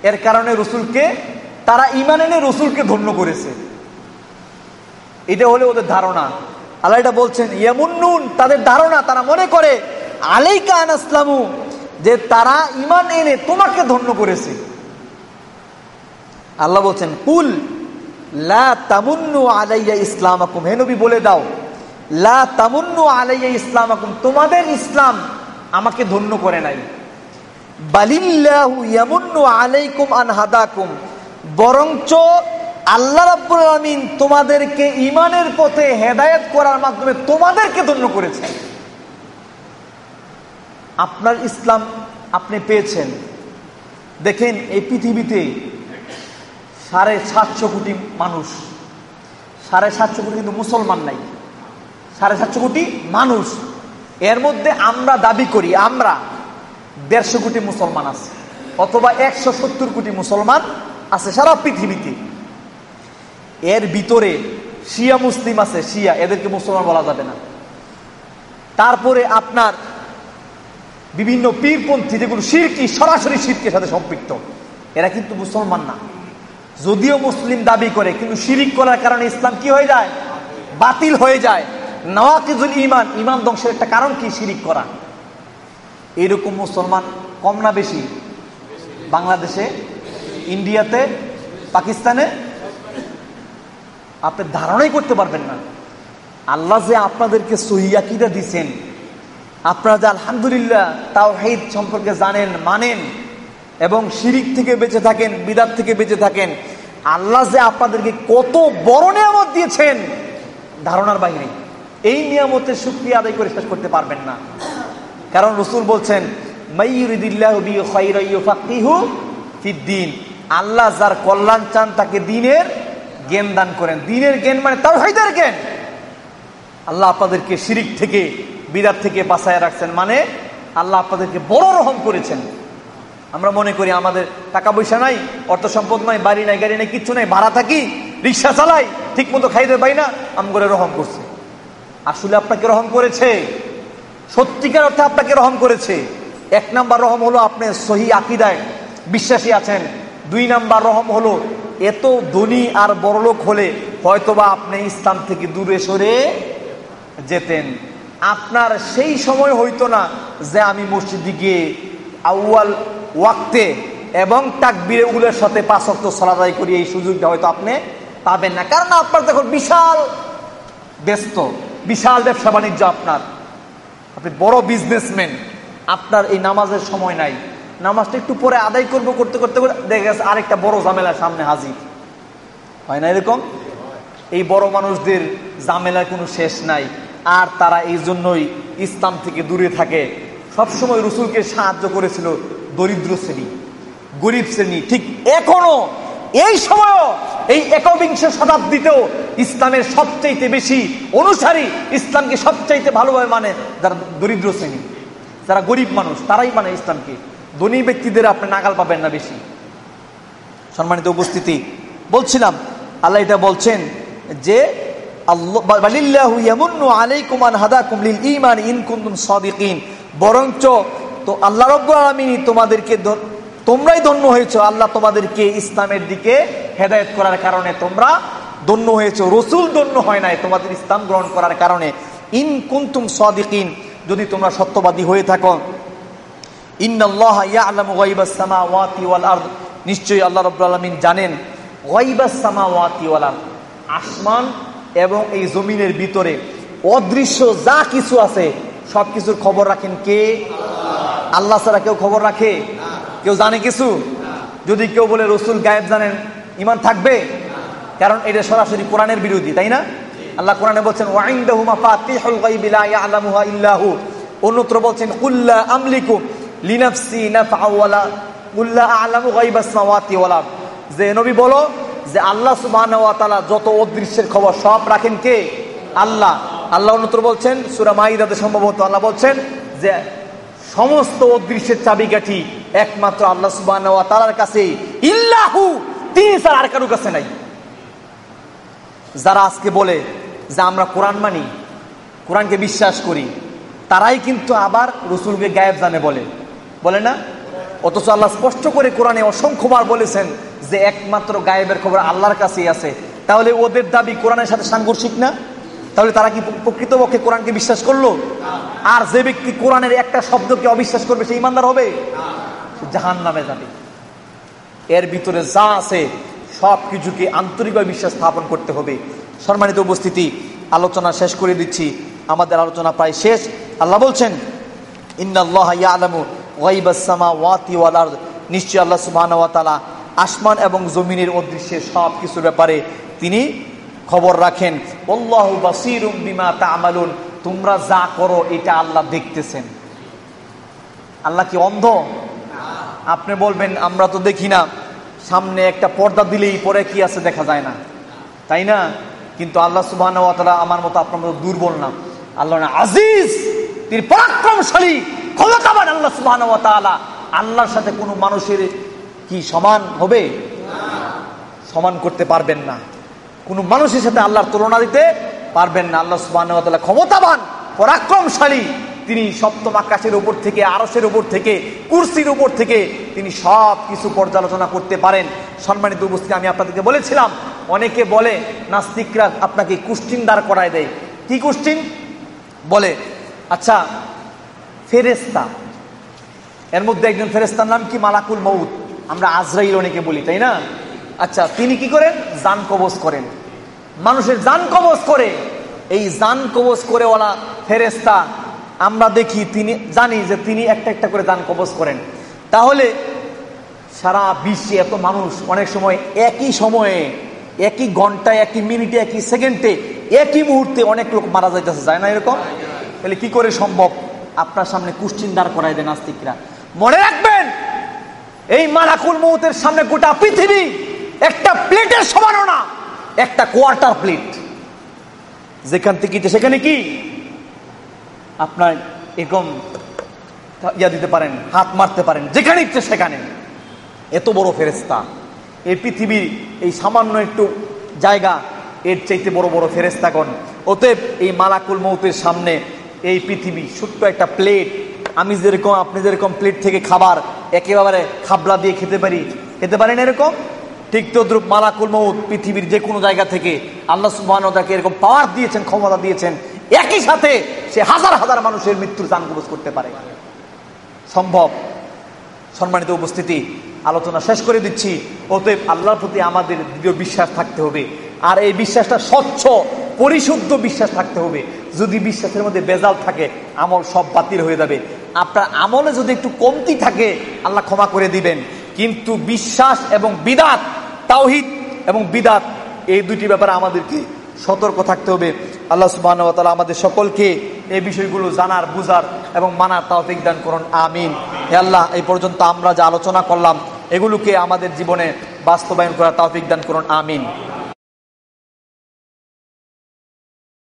এর কারণে রসুলকে তারা ইমান এনে রসুলকে ধন্য করেছে। এটা হলে ওদের ধারণা। আল্লাহ এটা বলছেন, ইয়ামুন্নুন, তাদের ধারণা, তারা মনে করে, আলাইকা আন যে তারা ইমান এনে তোমাকে ধন্য করেছে। আল্লাহ বলছেন, কুল, লা তামুন্নু আলাইয়া ইসলাম আকুম হেনবি বলে দাও, লা তামুন্নু আলাইয়া ইসলাম আকুম তোমাদের ইসলাম আমাকে ধন্য করে নাই। বালিল্লাহু ইয়ামুন্নু আলাইকুম আন হাদাকুম। বরঞ্চ আল্লাহ রাব্বুল আলামিন তোমাদেরকে ইমানের পথে হেদায়েত করার মাধ্যমে তোমাদেরকে ধন্য করেছে আপনার ইসলাম আপনি পেয়েছেন। দেখেন এই পৃথিবীতে সাড়ে সাতশো কোটি মানুষ, সাড়ে সাতশো কোটি কিন্তু মুসলমান নাই, সাড়ে সাতশো কোটি মানুষ। এর মধ্যে আমরা দাবি করি, আমরা দেড়শো কোটি মুসলমান আছে, অথবা একশো সত্তর কোটি মুসলমান আছে সারা পৃথিবীতে। এর ভিতরে শিয়া মুসলিম আছে, শিয়া, এদেরকে মুসলমান বলা যাবে না। তারপরে আপনার বিভিন্ন পীরপন্থী, যেগুলো শিরকি সরাসরি শিরকের সাথে সম্পৃক্ত। এরা কিন্তু মুসলমান না। যদিও মুসলিম দাবি করে, কিন্তু শিরিক করার কারণে ইসলাম কি হয়ে যায়? বাতিল হয়ে যায়। নওয়াকিজুল ইমান ইমান ধ্বংসের একটা কারণ কি? শিরিক করা। এরকম মুসলমান কম না বেশি বাংলাদেশে ইন্ডিয়াতে, পাকিস্তানে, আপনি ধারণাই করতে পারবেন না। আল্লাহ যে আপনাদেরকে সহিয়াকিদা দিছেন, আপনারা যে আলহামদুলিল্লাহ তাও হেদ সম্পর্কে জানেন, মানেন, এবং শিরিক থেকে বেঁচে থাকেন, বিদাত থেকে বেঁচে থাকেন, আল্লাহ যে আপনাদেরকে কত বড় নিয়ামত দিয়েছেন, ধারণার বাইরে। এই নিয়ামতের সুক্রিয়া আদায় করে শেষ করতে পারবেন না। কারণ রসুল বলছেন আল্লাহ যার কল্যাণ চান তাকে দিনের জ্ঞান দান করেন। দিনের জ্ঞান মানে তাও হাইদের জ্ঞান। আল্লাহ আপনাদেরকে শিরিক থেকে বিরাট থেকে বাঁচায় রাখছেন মানে আল্লাহ আপনাদেরকে বড় রহম করেছেন। আমরা মনে করি আমাদের টাকা পয়সা নাই, অর্থ সম্পদ নাই, বাড়ি নাই, গাড়ি নাই, কিচ্ছু নাই, ভাড়া থাকি, রিক্সা চালাই ঠিক মতো খাইতে পাই না আম করে রহম করছে। আসলে আপনাকে রহম করেছে। সত্যিকার অর্থে আপনাকে রহম করেছে। এক নাম্বার রহম হলো আপনি সহি আকিদায় বিশ্বাসী আছেন। দুই নাম্বার রহম হলো, এত ধনী আর বড়লোক হলে হয়তোবা আপনি ইসলাম থেকে দূরে সরে যেতেন। আপনার সেই সময় হইতো না যে আমি মসজিদে গিয়ে আউয়াল ওয়াক্তে এবং তাকবিরে উলের সাথে পাঁচক্ত সলাদাই করি, এই সুযোগটা হয়তো আপনি পাবেন না। কারণ আপনার দেখুন বিশাল ব্যস্ত, বিশাল ব্যবসা বাণিজ্য আপনার। আপনি বড় বিজনেসম্যান আপনার এই নামাজের সময় নাই। নামাজটা একটু পরে আদায় করব, করতে করতে করে দেখে গেছে আরেকটা বড় ঝামেলা সামনে হাজির। হয় না এরকম? এই বড় মানুষদের ঝামেলার কোনো শেষ নাই। আর তারা এই জন্যই ইসলাম থেকে দূরে থাকে। সবসময় রসুলকে সাহায্য করেছিল দরিদ্র শ্রেণি, গরিব শ্রেণি। ঠিক এখনও, এই সময়ও, এই একবিংশ শতাব্দীতেও ইসলামের সবচাইতে বেশি অনুসারী ইসলামকে সবচাইতে ভালোভাবে মানে যারা দরিদ্র শ্রেণি, যারা গরিব মানুষ, তারাই মানে ইসলামকে। ধনী ব্যক্তিদের আপনি নাগাল পাবেন না বেশি। সম্মানিত উপস্থিতি। বলছিলাম, আল্লাহ এটা বলছেন যে বরঞ্চ তো আল্লাহ আলমিনী তোমাদেরকে তোমরাই ধন্য হয়েছ। আল্লাহ তোমাদেরকে ইসলামের দিকে হেদায়ত করার কারণে তোমরা ধন্য হয়েছ। রসুল ধন্য হয় নাই তোমাদের ইসলাম গ্রহণ করার কারণে। ইন কুন্তুম সদিকিন, যদি তোমরা সত্যবাদী হয়ে থাকো নিশ্চয়ই আল্লাহ রব আলমিন জানেন আসমান এবং এই জমিনের ভিতরে অদৃশ্য যা কিছু আছে সব কিছুর খবর রাখেন কে? আল্লাহ ছাড়া কেউ খবর রাখে? কেউ জানে কিছু? যদি কেউ বলে রসুল গায়েব জানেন ইমান থাকবে? কারণ এটা সরাসরি কোরআনের বিরোধী, তাই না? আল্লাহ কোরআনে বলছেন অন্যত্র বলছেন, কুল্লা আমলিকু লিনাফসি নাফআওয়ালা কুল্লা আলামু গায়বাস সামাওয়াতি ওয়াল আরদ। যে নবী বলো যে আল্লাহ সুবহানাহু ওয়া যত অদৃশ্যের খবর সব রাখেন কে? আল্লাহ। আল্লাহ অন্যত্র বলছেন, সূরা মাইদাতে সম্ভবত আল্লাহ বলছেন যে সমস্ত অদৃশ্যের চাবিকাঠি একমাত্র আল্লাহ সুবহানাহু ওয়া কাছে। ইল্লাহু, তিনি ছাড়া আর কারও কাছে নাই। যারা আজকে বলে যে আমরা কোরআন মানি, কোরআনকে বিশ্বাস করি, তারাই কিন্তু আবার রসুলকে গায়েব জানে বলে। বলে না? অথচ আল্লাহ স্পষ্ট করে কোরআনে অসংখ্যবার বলেছেন যে একমাত্র গায়েবের খবর আল্লাহর কাছেই আছে। তাহলে ওদের দাবি কোরআনের সাথে সাংঘর্ষিক না? তাহলে তারা কি প্রকৃতপক্ষে কোরআনকে বিশ্বাস করল? আর যে ব্যক্তি কোরআনের একটা শব্দকে অবিশ্বাস করবে, সে ইমানদার হবে? জাহান নামে যাবে। এর ভিতরে যা আছে, সব কিছুকে আন্তরিকভাবে বিশ্বাস স্থাপন করতে হবে। সম্মানিত উপস্থিতি, আলোচনা শেষ করে দিচ্ছি। আমাদের আলোচনা প্রায় শেষ। আল্লাহ বলছেন নিশ্চয় আল্লাহ সুবাহ আসমান এবং জমিনের অদৃশ্যে সব কিছুর ব্যাপারে তিনি খবর রাখেন। তোমরা যা করো, এটা আল্লাহ দেখতেছেন। আল্লাহ কি অন্ধ? আপনি বলবেন, আমরা তো দেখি না। সামনে একটা পর্দা দিলেই পরে কি আছে দেখা যায় না। তাই না? কিন্তু আল্লাহ সুবাহ আমার মতো আপনার মতো দুর্বল না। আল্লাহ আজিজ তিনি পরাক্রমশালী ক্ষমতাবান আল্লাহ সুবাহ আল্লাহর সাথে কোনো মানুষের কি সমান হবে? সমান করতে পারবেন না। কোনো মানুষের সাথে আল্লাহর তুলনা দিতে পারবেন না। আল্লাহ সুবাহ ক্ষমতাবান, পরাক্রমশালী। তিনি সপ্তম আকাশের উপর থেকে আরসের উপর থেকে, কুর্সির উপর থেকে তিনি সব কিছু পর্যালোচনা করতে পারেন। সম্মানিত উপস্থিতি, আমি আপনাদেরকে বলেছিলাম, অনেকে বলে, নাস্তিকরা আপনাকে কুষ্টিন দাঁড় করায় দেয়। কি কুষ্টিন? বলে আচ্ছা ফেরেস্তা এর মধ্যে একজন ফেরেস্তার নাম কি? মালাকুল মৌত আমরা আজরাইল অনেকে বলি, তাই না? আচ্ছা তিনি কি করেন? জান কবজ করেন। মানুষের জান কবজ করে। এই জান কবজ করে ওলা ফেরেস্তা আমরা দেখি তিনি, জানি যে তিনি একটা একটা করে দান কবজ করেন। তাহলে সারা বিশ্বে এত মানুষ, অনেক সময় একই সময়ে, একই ঘন্টায়, একই মিনিটে, একই সেকেন্ডে, একই মুহূর্তে অনেক লোক মারা যাইতেছে, যায় না এরকম? তাহলে কি করে সম্ভব? আপনার সামনে কুশ্চিন দাঁড় করাই দেন নাস্তিকরা। মনে রাখবেন, এই মালাকুল মৌতের সামনে গোটা পৃথিবী একটা প্লেটের সমানও না, একটা কোয়ার্টার প্লেট। যেখান থেকে সেখানে কি? আপনার এরকম ইয়া দিতে পারেন, হাত মারতে পারেন, যেখানে ইচ্ছে সেখানে। এত বড় ফেরেস্তা এই পৃথিবীর এই সামান্য একটু জায়গা, এর চাইতে বড় বড় ফেরেস্তাগণ অতএব এই মালাকুল মৌতের সামনে এই পৃথিবী, ছোট্ট একটা প্লেট আমি যেরকম, আপনি যেরকম প্লেট থেকে খাবার একেবারে খাবলা দিয়ে খেতে পারি, খেতে পারেন এরকম? ঠিক তদ্রুপ মালাকুল মৌত পৃথিবীর যে কোনো জায়গা থেকে আল্লাহ সুবাহ তাকে এরকম পাওয়ার দিয়েছেন, ক্ষমতা দিয়েছেন, একই সাথে সে হাজার হাজার মানুষের মৃত্যুর কবচ করতে পারে। সম্ভব? সম্মানিত উপস্থিতি, আলোচনা শেষ করে দিচ্ছি। অতএব আল্লাহর প্রতি আমাদের দৃঢ় বিশ্বাস থাকতে হবে। আর এই বিশ্বাসটা স্বচ্ছ, পরিশুদ্ধ বিশ্বাস থাকতে হবে। যদি বিশ্বাসের মধ্যে বেজাল থাকে, আমল সব বাতিল হয়ে যাবে। আপনার আমলে যদি একটু কমতি থাকে, আল্লাহ ক্ষমা করে দিবেন। কিন্তু বিশ্বাস এবং বিদাত, তাওহিদ এবং বিদাত, এই দুটি ব্যাপারে আমাদেরকে সতর্ক থাকতে হবে। আল্লাহ সুবাহ আমাদের সকলকে এই বিষয়গুলো জানার, বুঝার এবং মানার তাওফিক দান করুন। আমিন। হে আল্লাহ, এই পর্যন্ত আমরা যা আলোচনা করলাম, এগুলোকে আমাদের জীবনে বাস্তবায়ন করার তাওফিক দান করুন। আমিন।